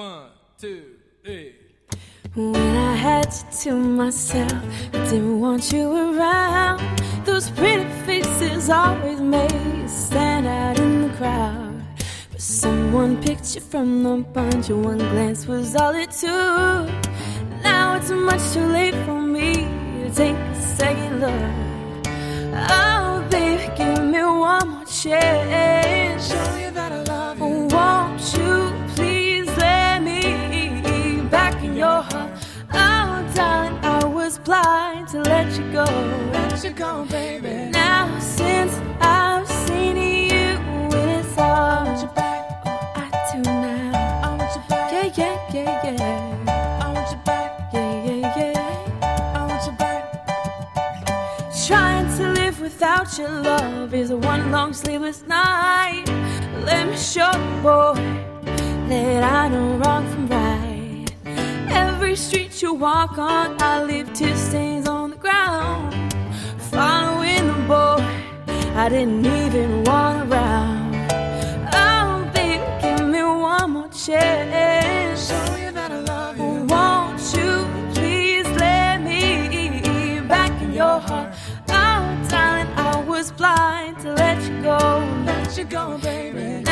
One, two, three. When I had you to myself, I didn't want you around. Those pretty faces always made you stand out in the crowd. But someone picked you from the bunch, and one glance was all it took. Now it's much too late for me to take a second look. Oh, baby, give me one more chance. To let you go. Let you go, baby. Now, since I've seen you its I want all, you back. I do now. I want you back. Yeah, yeah, yeah, yeah. I want you back. Yeah, yeah, yeah. I want you back. Trying to live without your love is one long sleepless night. Let me show you, boy, that I know wrong from. Every street you walk on, I leave tear stains on the ground. Following the boy, I didn't even want around. Oh, baby, give me one more chance. Show you that I love you. Won't you please let me back in your heart? Oh, darling, I was blind to let you go. Let you go, baby.